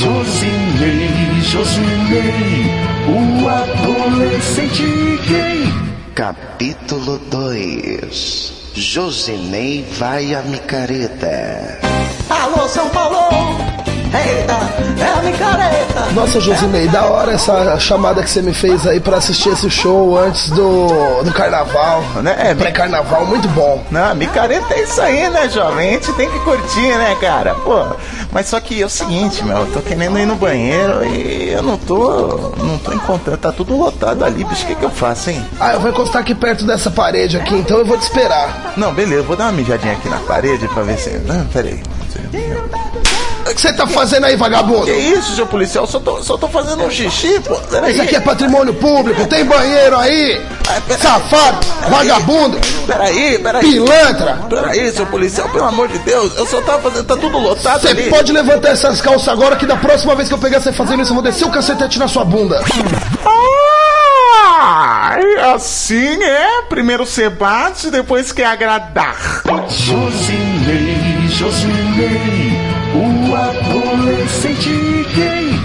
Josinei, Josinei, o adolescente gay. Capítulo 2 Josinei vai à micareta. Alô, São Paulo! Eita, é a micareta! Nossa, Josinei, da hora essa chamada que você me fez aí pra assistir esse show antes do, do carnaval, né? Pré-carnaval, muito bom. Não, micareta é isso aí, né, jovem? A gente tem que curtir, né, cara? Pô, mas só que é o seguinte, meu, eu tô querendo ir no banheiro e eu não tô. não tô encontrando, tá tudo lotado ali, bicho, o que, que eu faço, hein? Ah, eu vou encostar aqui perto dessa parede aqui, então eu vou te esperar. Não, beleza, eu vou dar uma mijadinha aqui na parede pra ver se. Não, peraí. O que você tá fazendo aí, vagabundo? Que isso, seu policial? Só tô, só tô fazendo um xixi, pô. Peraí. Isso aqui é patrimônio público, tem banheiro aí! Safado, vagabundo, Peraí, peraí. pilantra! Peraí, seu policial, pelo amor de Deus. Eu só tava fazendo. Tá tudo lotado Você pode levantar essas calças agora que da próxima vez que eu pegar você fazendo isso, eu vou descer o cacetete na sua bunda. Ah, assim é. Primeiro você bate, depois quer agradar. Josinei, Josinei, o adolescente gay.